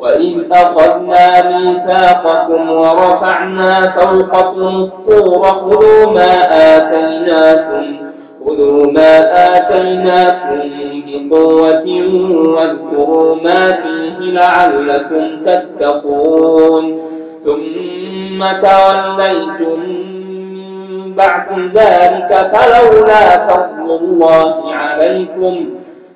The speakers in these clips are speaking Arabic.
وإذ أخذنا ميثاقكم ورفعنا فوقكم الطور خذوا ما آتيناكم خذوا ما آتيناكم بقوة واذكروا ما فيه لعلكم تتقون. ثم توليتم من بعد ذلك فلولا فضل الله عليكم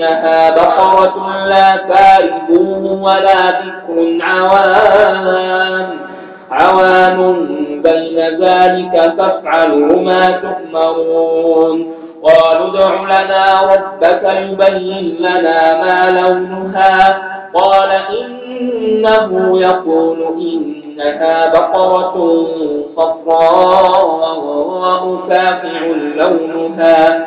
إنها بقرة لا فارغ ولا بكر عوان. عوان بين ذلك فافعلوا ما تؤمرون. قالوا ادع لنا ربك يبين لنا ما لونها. قال إنه يقول إنها بقرة صفراء فاقع لونها.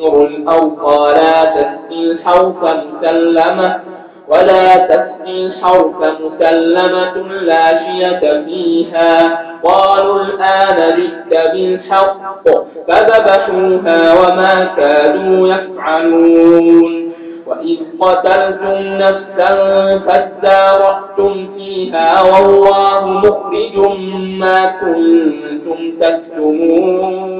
تثير الأرض لا تسقي الحوف مسلمة ولا تسقي الحوف مسلمة لا شية فيها. قالوا الآن جئت بالحق فذبحوها وما كانوا يفعلون. وإذ قتلتم نفسا فادارأتم فيها والله مخرج ما كنتم تكتمون.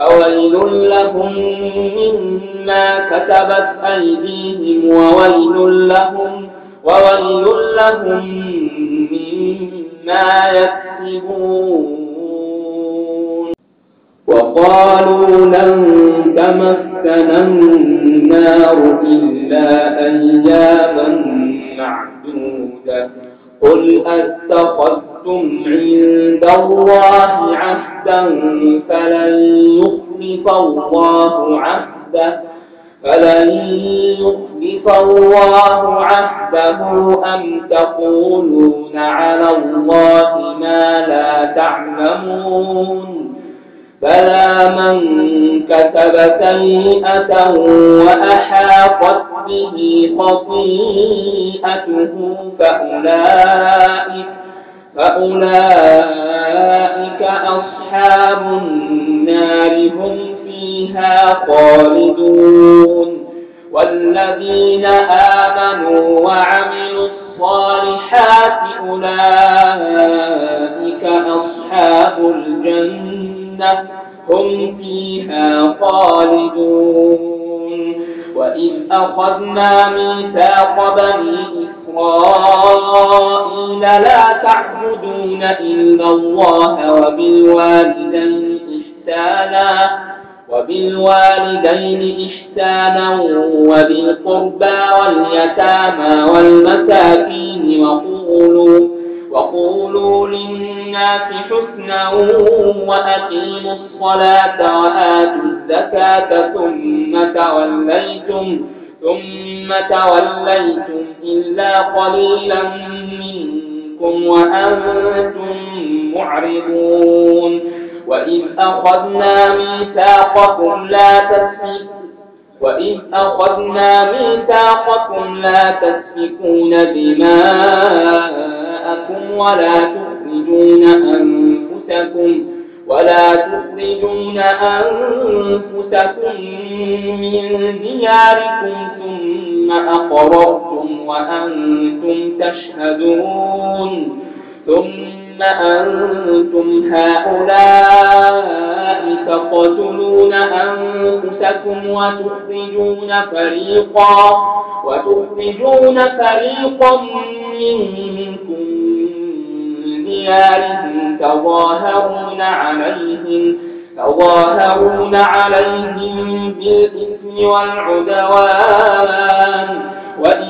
فويل لهم مما كتبت أيديهم وويل لهم وويل لهم مما يكسبون وقالوا لن تمسنا النار إلا أياما معدودة قل أتخذتم عند الله عهدا فلن يخلف الله عهده فلن يخلف الله عهده أم تقولون على الله ما لا تعلمون بلى من كتب سيئة وأحاطت به خطيئته فأولئك فأولئك أصحاب النار هم فيها خالدون. والذين آمنوا وعملوا الصالحات أولئك أصحاب الجنة هم فيها خالدون. وإذ أخذنا ميثاق بني إسرائيل تعبدون إلا الله وبالوالدين إحسانا وبالوالدين إحسانا وبالقربى واليتامى والمساكين وقولوا وقولوا للناس حسنا وأقيموا الصلاة وآتوا الزكاة ثم توليتم ثم توليتم إلا قليلا منكم وأنتم معرضون. وإذ أخذنا ميثاقكم لا تسفكون وإذ أخذنا ميثاقكم لا تسفكون دماءكم ولا تخرجون أنفسكم ولا تخرجون أنفسكم من دياركم ثم أقررتم وأنتم تشهدون. ثم أنتم هؤلاء تقتلون أنفسكم وتخرجون فريقا وتخرجون فريقا منكم من ديارهم تظاهرون عليهم تظاهرون عليهم بالإثم والعدوان. وإن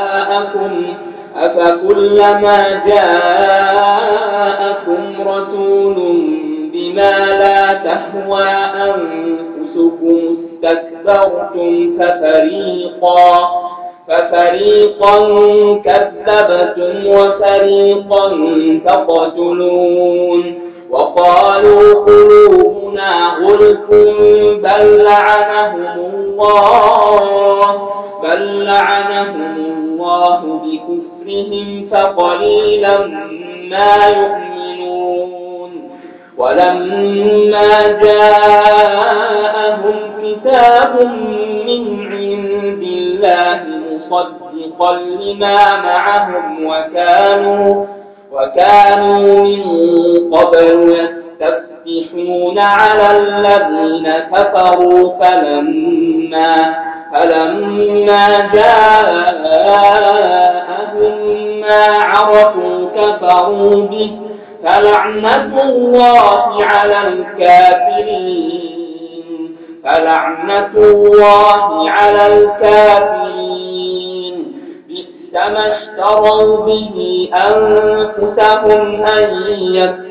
أفكلما جاءكم رسول بما لا تهوى أنفسكم استكبرتم ففريقا ففريقا كذبتم وفريقا تقتلون وقالوا قلوبنا غلف بل لعنهم الله بل لعنهم الله بكفرهم فقليلا ما يؤمنون ولما جاءهم كتاب من عند الله مصدقا لما معهم وكانوا وكانوا من قبل يستفتحون على الذين كفروا فلما فلما جاءهم ما عرفوا كفروا به فلعنة الله على الكافرين فلعنة الله على الكافرين. كما اشتروا به أنفسهم أن يكفروا,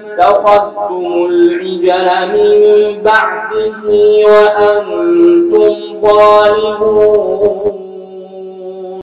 اتخذتم العجل من بعده وأنتم ظالمون.